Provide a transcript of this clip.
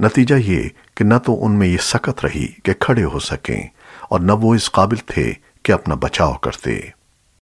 نتیجہ یہ کہ نہ تو ان میں یہ سکت رہی کہ کھڑے ہو سکیں اور نہ وہ اس قابل تھے کہ اپنا بچاؤ کرتے۔